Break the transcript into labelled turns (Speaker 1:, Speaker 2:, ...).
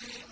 Speaker 1: الذين